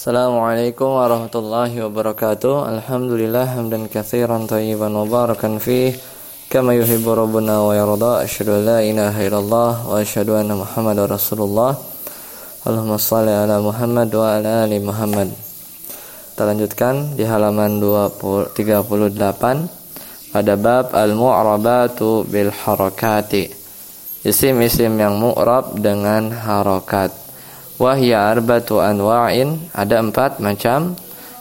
Assalamualaikum warahmatullahi wabarakatuh. Alhamdulillah hamdan katsiran tayyiban mubarakan fih kama yuhibbu rabbuna wa yarda. Asyhadu an la ilaha illallah wa asyhadu anna Muhammadar Rasulullah. Allahumma shalli ala Muhammad wa ala ali Muhammad. Kita lanjutkan di halaman 20, 38 pada bab al-mu'rabatu bil harakati. Isim-isim yang mu'rab dengan harakat wahya arbatu anwa'in. Ada empat macam.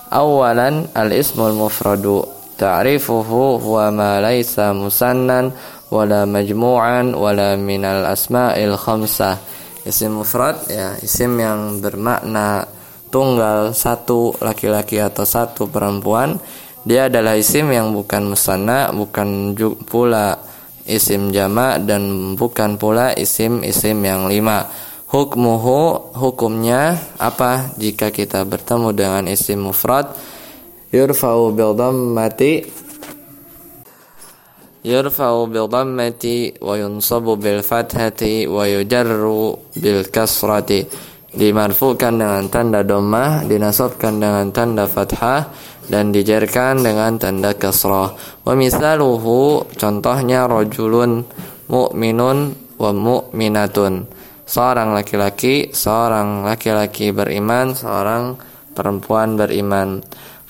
Awalan al-ismul mufradu. Ta'rifuhu huwa ma laysa musannan wala majmu'an wala minal asma'il khamsah. Isim mufrad ya isim yang bermakna tunggal satu laki-laki atau satu perempuan. Dia adalah isim yang bukan musanna bukan pula isim jama dan bukan pula isim-isim yang lima hukmuhu hukumnya apa jika kita bertemu dengan isim mufrad? Yurfa'u bil dhammati yurfa'u bil dhammati wa yunsabu bil fathati wa yujarru bil kasrati. Dimarfukan dengan tanda dhammah dinasabkan dengan tanda fathah dan dijarkan dengan tanda kasrah. Wa misaluhu contohnya rajulun mu'minun wa mu'minatun seorang laki-laki, seorang laki-laki beriman, seorang perempuan beriman.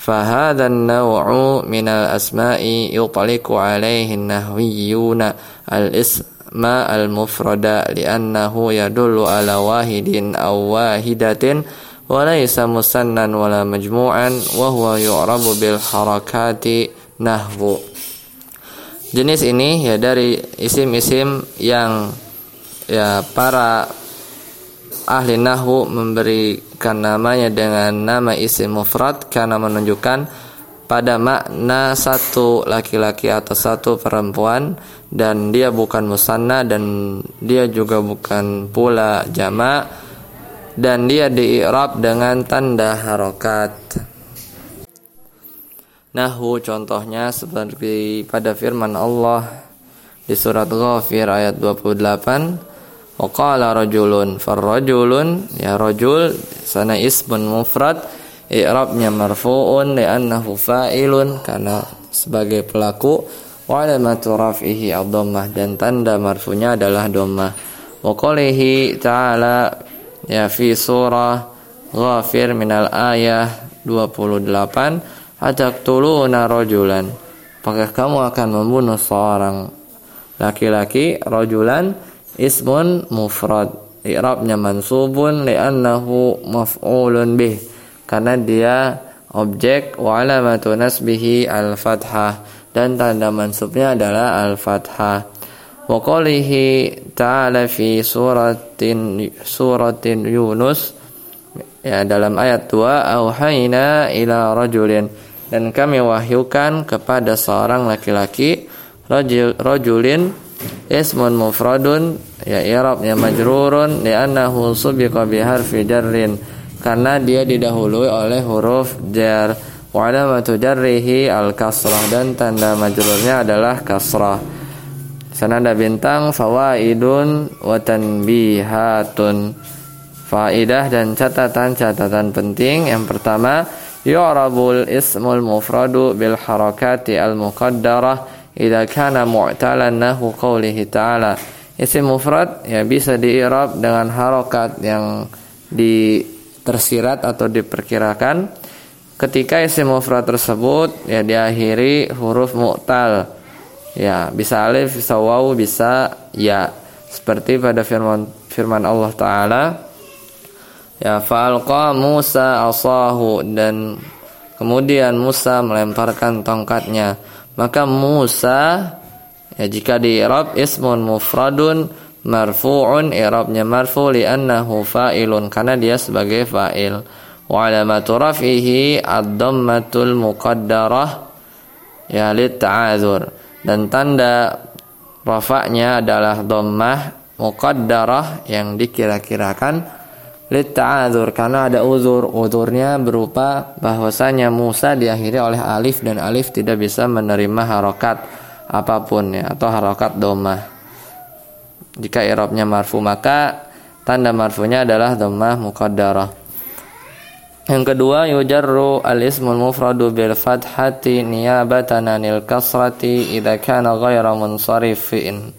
فهذا النوع من الأسماء يطلق عليه النحويون الاسم المفرد لأنه يدل على واحد أو واحدة وليس مسنا ولا مجموعا وهو يعرب بالحركات نحو Jenis ini ya dari isim-isim yang ya para ahli nahwu memberikan namanya dengan nama isim mufrad karena menunjukkan pada makna satu laki-laki atau satu perempuan dan dia bukan musanna dan dia juga bukan pula jama dan dia diirab dengan tanda harokat. Nahwu contohnya seperti pada firman Allah di surat Ghafir ayat 28 Waqala rajulun farrajulun ya rajul sana ismun mufrad i'rabnya marfu'un li'annahu fa'ilun karena sebagai pelaku wa raf'ihi ad-dhammah dan tanda marfunya adalah wa qalihi ta'ala ya fi surah ghafir minal ayah 28 ataqtuluna rajulan? Apakah kamu akan membunuh seorang laki-laki rajulan ismun mufrad. I'rabnya mansubun li'annahu maf'ulun bih. Karena dia objek wa alamatu nasbihi al-fathah. Dan tanda mansubnya adalah al-fathah. Wa qalihi ta'ala fi suratin suratin Yunus ya dalam ayat 2 auhayna ila rajulin. Dan kami wahyukan kepada seorang laki-laki rajul, rajulin ismun mufradun ya i'rabnya majrurun li'annahu subiqa bi harfi jarrin. Karena dia didahului oleh huruf jar. Wa alamatu jarrihi al kasrah dan tanda majrurnya adalah kasrah. Sana ada bintang fawaidun wa tanbihatun. Faidah dan catatan-catatan penting. Yang pertama yu'rabul ismul mufradu bil harakati al muqaddarah idza kana mu'talan nahu qawlihi ta'ala isim mufrad ya bisa diirab dengan harokat yang di tersirat atau diperkirakan. Ketika isim mufrad tersebut ya diakhiri huruf mu'tal. Ya bisa alif bisa waw bisa ya. Seperti pada firman firman Allah taala ya falqa Musa asahu dan kemudian Musa melemparkan tongkatnya. Maka Musa ya jika di i'rab ismun mufradun marfu'un i'rabnya marfu li'annahu fa'ilun karena dia sebagai fa'il. Wa alamatu raf'ihi ad-dhammatul muqaddarah ya litta'adzur dan tanda rafa'nya adalah dhammah muqaddarah yang dikira-kirakan litta'adzur karena ada uzur. Uzurnya berupa bahwasanya Musa diakhiri oleh alif dan alif tidak bisa menerima harokat apa pun ya atau harokat domah jika irobnya marfu maka tanda marfunya adalah domah muqaddarah Yang kedua yujarru al-ismul mufradu bil fathati niyabatan anil kasrati idza kana ghayra munsarifin.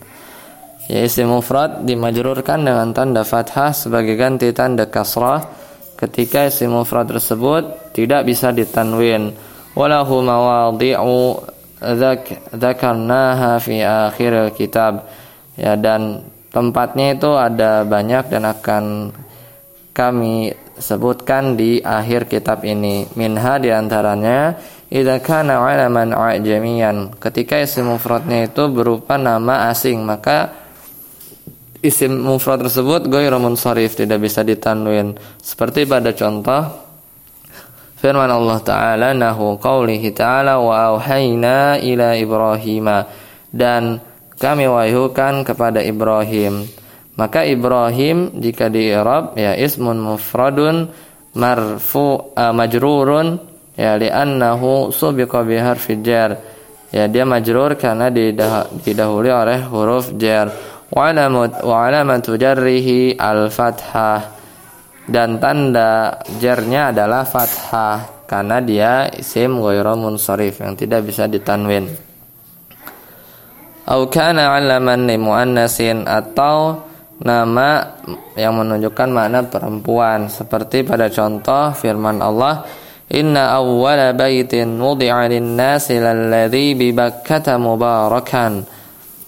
Ya isim mufrad dimajrurkan dengan tanda fathah sebagai ganti tanda kasrah ketika isim mufrad tersebut tidak bisa ditanwin. Walahu mawadhi'u dzakarnaha fi akhir kitab. Ya dan tempatnya itu ada banyak dan akan kami sebutkan di akhir kitab ini. Minha di antaranya idza kana alaman ajamiyan. Ketika isim mufradnya itu berupa nama asing, maka isim mufrad tersebut ghairu munsharif, tidak bisa ditanwin. Seperti pada contoh firman Allah taala nahu qaulihi taala wa auhayna ila ibrahima dan kami wahyukan kepada Ibrahim maka Ibrahim jika di i'rab ya ismun mufradun marfu uh, majrurun ya li'annahu subiqa bi harfi. Ya dia majrur karena didahului oleh huruf jar. Wa alamatu jarrihi al-fathah. Dan tanda jarnya adalah fathah karena dia isim ghairu munsharif yang tidak bisa ditanwin. Au kana alaman li muannasin atau nama yang menunjukkan makna perempuan seperti pada contoh firman Allah Inna awwala baitin wudi'a lin-nasi lalladzi bi Bakkah mubarakan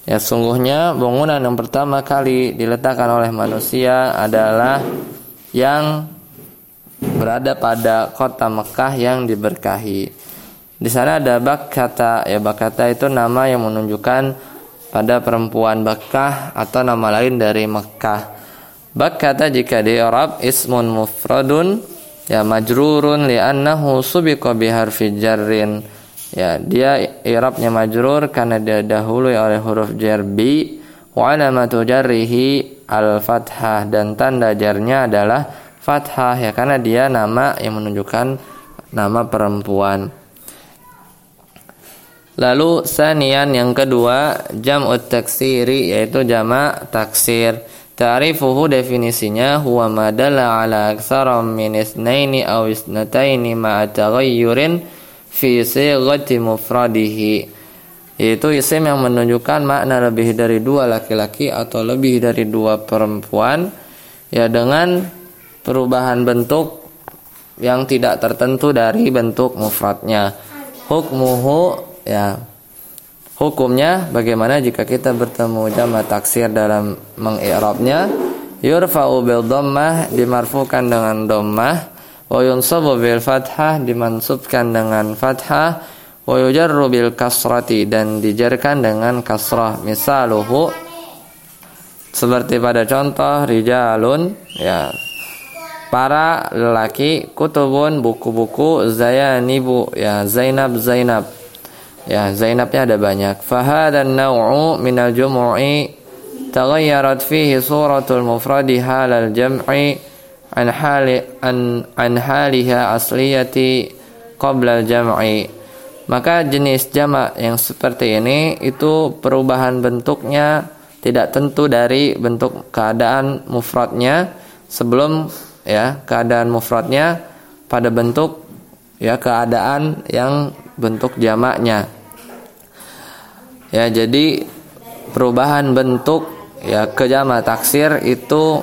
Ya sungguhnya bangunan yang pertama kali diletakkan oleh manusia adalah yang berada pada kota Mekah yang diberkahi. Di sana ada Bakkata, ya Bakkata itu nama yang menunjukkan pada perempuan Bakkah atau nama lain dari Mekah. Bakkata jika di Arab ismun mufradun ya majrurun li'annahu subiqa biharfi jarrin. Ya, dia i'rabnya majrur karena dia dahului oleh huruf jar bi wa alamatu jarrihi al-fathah dan tanda jarnya adalah fathah ya karena dia nama yang menunjukkan nama perempuan. Lalu sanian yang kedua jam'ut taksiri yaitu jamak taksir. Ta'rifuhu definisinya huwa madalla ala aktsara min isnaini aw isnataini ma'a taghayyurin fi sighati mufradihi. Yaitu isim yang menunjukkan makna lebih dari dua laki-laki atau lebih dari dua perempuan ya dengan perubahan bentuk yang tidak tertentu dari bentuk mufradnya. Hukmuhu ya hukumnya bagaimana jika kita bertemu jama taksir dalam mengi'rabnya? Yurfa'u bil dhammah dimarfukan dengan dhammah. Wa yunsabu bil fathah dimansubkan dengan fathah wa bil kasrati dan dijarkan dengan kasrah misaluhu seperti pada contoh rijalun ya para lelaki kutubun buku-buku zayanibu ya Zainab Zainab Ya, Zainabnya ada banyak. Fahadan naw'u minal jumu'i taghayyarat fihi suratul mufradi halal jam'i an hali an, an haliha asliyati qabla jam'i. Maka jenis jamak yang seperti ini itu perubahan bentuknya tidak tentu dari bentuk keadaan mufradnya sebelum ya keadaan mufradnya pada bentuk ya keadaan yang bentuk jamaknya. Ya, jadi perubahan bentuk ya ke jamak taksir itu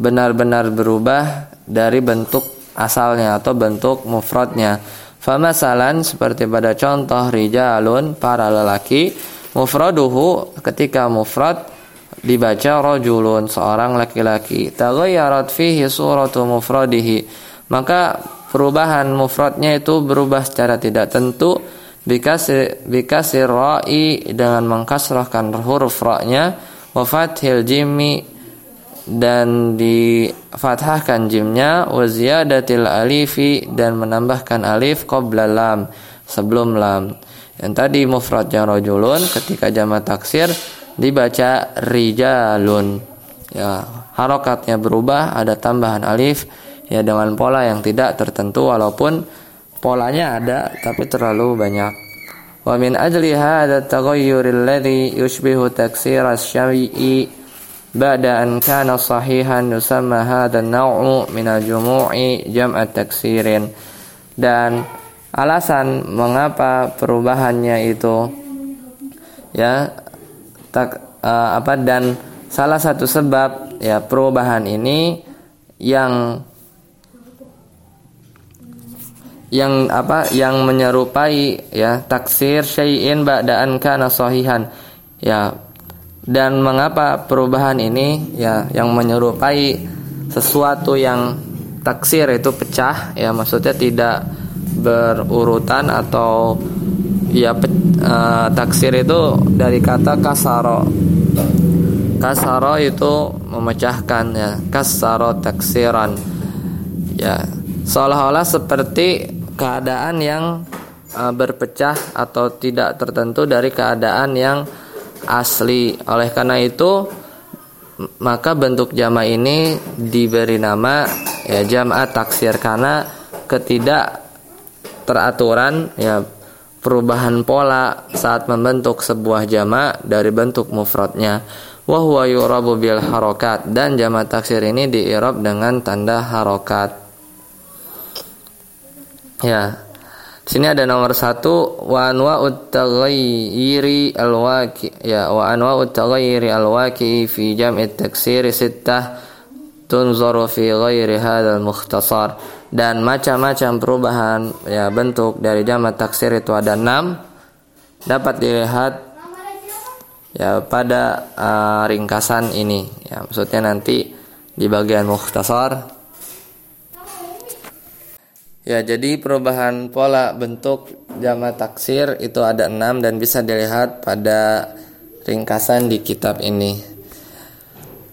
benar-benar berubah dari bentuk asalnya atau bentuk mufradnya. Famasalan seperti pada contoh rijalun para lelaki mufraduhu ketika mufrad dibaca rajulun seorang laki-laki. Taghayyarat fihi suratu mufradihi. Maka perubahan mufradnya itu berubah secara tidak tentu bikasir bikasir ra'i dengan mengkasrahkan huruf ra-nya wa fathil jimmi dan di fathahkan jimnya wa ziyadatil alifi dan menambahkan alif qabla lam sebelum lam. Yang tadi mufradnya rajulun ketika jama taksir dibaca rijalun. Ya, harokatnya berubah ada tambahan alif ya dengan pola yang tidak tertentu walaupun polanya ada tapi terlalu banyak wa min ajli hadha taghayyur alladhi yushbihu taksir asy-syai'i ba'da an kana sahihan yusamma hadha an-naw'u min al-jumu'i jam'a taksirin. Dan alasan mengapa perubahannya itu ya tak uh, apa dan salah satu sebab ya perubahan ini yang yang apa yang menyerupai ya taksir syai'in ba'daan kana sahihan. Ya dan mengapa perubahan ini? Ya yang menyerupai sesuatu yang taksir itu pecah. Ya maksudnya tidak berurutan atau ya pe, uh, taksir itu dari kata kasaro. Kasaro itu memecahkan ya. Kasaro taksiran. Ya seolah-olah seperti keadaan yang uh, berpecah atau tidak tertentu dari keadaan yang asli. Oleh karena itu maka bentuk jama ini diberi nama ya jama taksir karena ketidak teraturan ya perubahan pola saat membentuk sebuah jama dari bentuk mufradnya wa huwa yurabu bil harokat dan jama taksir ini diirab dengan tanda harokat Ya. Sini ada nomor satu wa anwa taghayyiri alwaqi ya wa anwa taghayyiri alwaqi fi jam'i taksir sittah tunzaru fi ghairi hadzal mukhtasar. Dan macam-macam perubahan ya bentuk dari jamak taksir itu ada enam. Dapat dilihat ya pada uh, ringkasan ini. Ya maksudnya nanti di bagian mukhtasar Ya, jadi perubahan pola bentuk jama taksir itu ada enam dan bisa dilihat pada ringkasan di kitab ini.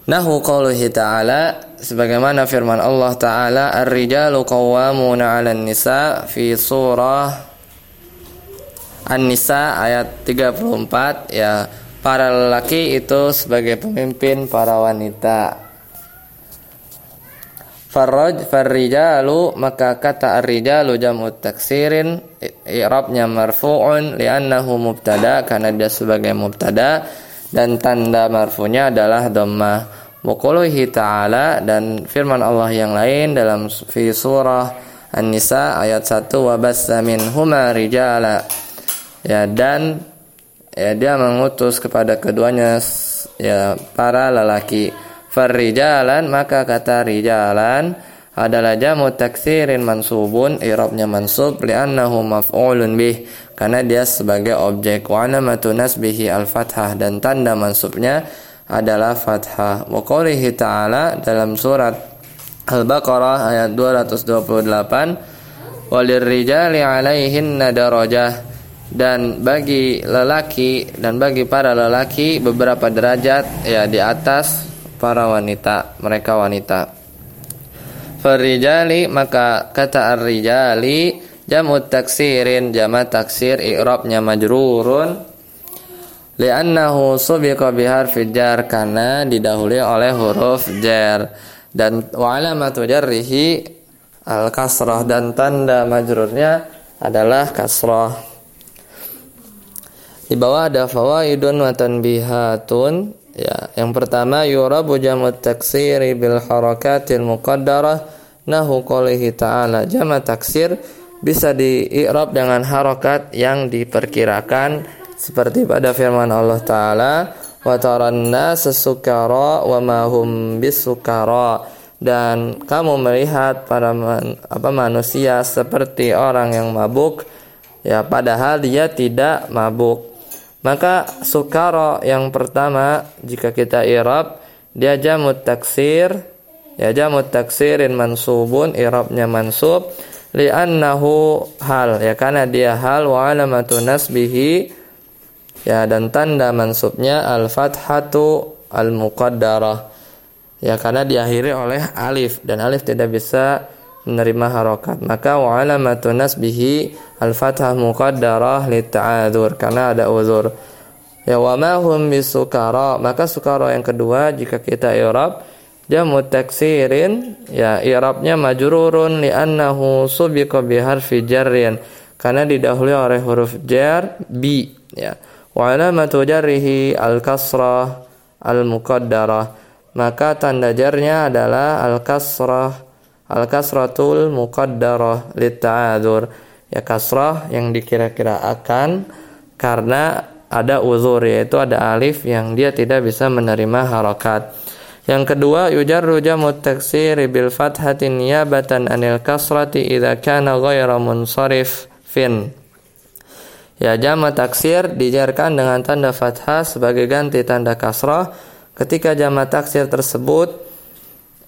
Nahu qauluhi ta'ala sebagaimana firman Allah taala ar-rijalu qawwamuna 'alan nisa fi surah An-Nisa ayat 34 ya para lelaki itu sebagai pemimpin para wanita Farraj farrijalu maka kata ar-rijalu jam'u taksirin i'rabnya marfu'un li'annahu mubtada karena dia sebagai mubtada dan tanda marfunya adalah dhammah. Wa ta'ala dan firman Allah yang lain dalam fi surah An-Nisa ayat 1 wa bassa minhuma rijala. Ya dan ya dia mengutus kepada keduanya ya para lelaki Farrijalan maka kata rijalan adalah jamu taksirin mansubun i'rabnya mansub li'annahu maf'ulun bih. Karena dia sebagai objek. Wa alamatu nasbihi al-fathah dan tanda mansubnya adalah fathah. Wa qoulihi ta'ala dalam surat Al-Baqarah ayat 228 walirrijali alaihinna darajah. Dan bagi lelaki dan bagi para lelaki beberapa derajat ya di atas para wanita mereka wanita. Farijali maka kata ar-rijali jamu taksirin jama taksir i'rabnya majrurun. Li'annahu subiqa biharfi jar karena didahului oleh huruf jar. Dan wa alamatu jarrihi al kasrah dan tanda majrurnya adalah kasrah. Di bawah ada fawaidun wa tanbihatun Ya, yang pertama yurabu jamu taksiri bil harakatil muqaddarah nahu qoulihi ta'ala. Jamu taksir bisa di i'rab dengan harakat yang diperkirakan seperti pada firman Allah taala wa taranna sesukara wa ma hum bisukara. Dan kamu melihat para man, apa manusia seperti orang yang mabuk ya padahal dia tidak mabuk maka sukara yang pertama jika kita irab dia jamut taksir ya jamut taksirin mansubun irabnya mansub li'annahu hal ya karena dia hal wa alamatu nasbihi ya dan tanda mansubnya al fathatu al muqaddarah ya karena diakhiri oleh alif dan alif tidak bisa menerima harokat. Maka wa alamatu nasbihi al fathah muqaddarah li ta'adzur karena ada uzur. Ya wa ma hum bisukara. Maka sukara yang kedua jika kita i'rab jamu taksirin ya i'rabnya majrurun li annahu subiqa bi harfi jarrin. Karena didahului oleh huruf jar bi ya. Wa alamatu jarrihi al kasrah al muqaddarah maka tanda jarnya adalah al-kasrah al-kasratul muqaddarah litta'adzur ya kasrah yang dikira-kira akan karena ada uzur yaitu ada alif yang dia tidak bisa menerima harokat. Yang kedua yujarru jamu taksir bil fathatin niyabatan anil kasrati idza kana ghayra munsharif fin. Ya jama taksir dijarkan dengan tanda fathah sebagai ganti tanda kasrah. Ketika jama taksir tersebut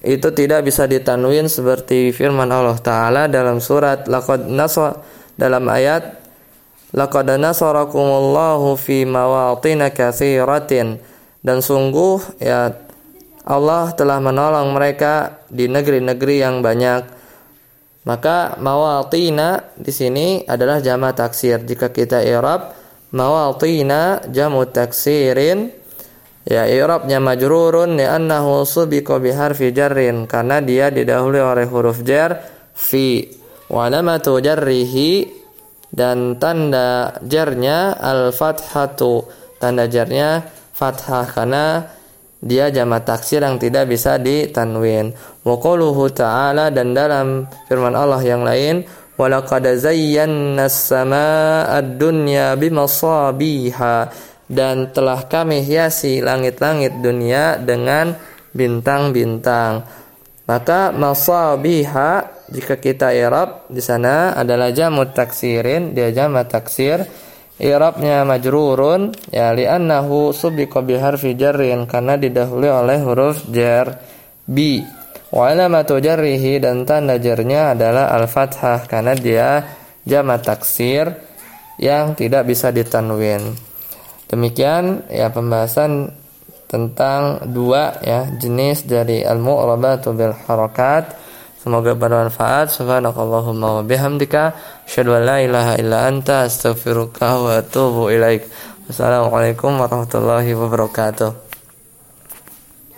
itu tidak bisa ditanwin seperti firman Allah taala dalam surat laqad nasra dalam ayat laqad nasarakumullahu fi mawatin katsiratin. Dan sungguh ya Allah telah menolong mereka di negeri-negeri yang banyak. Maka mawatina di sini adalah jama taksir. Jika kita i'rab mawatina jamu taksirin Ya i'rabnya majrurun li'annahu subiqa biharfi jarrin. Karena dia didahului oleh huruf jar fi. Wa alamatu jarrihi dan tanda jarnya al-fathatu. Tanda jarnya fathah karena dia jamak taksir yang tidak bisa ditanwin. Wa quluhu ta'ala dan dalam firman Allah yang lain walaqad zayyana as-samaa'a ad-dunya bimasabiha dan telah kami hiasi langit-langit dunia dengan bintang-bintang. Maka masabiha jika kita i'rab di sana adalah jamu taksirin, dia jamak taksir. I'rabnya majrurun ya li'annahu subiqa bi harfi jarrin karena didahului oleh huruf jar bi. Wa alamatu jarrihi dan tanda jarnya adalah al-fathah karena dia jamak taksir yang tidak bisa ditanwin. Demikian ya pembahasan tentang dua ya jenis dari al-mu'rabatu bil harakat. Semoga bermanfaat. Subhanakallahumma wa bihamdika asyhadu an la ilaha illa anta astaghfiruka wa atubu ilaik. Wassalamualaikum warahmatullahi wabarakatuh.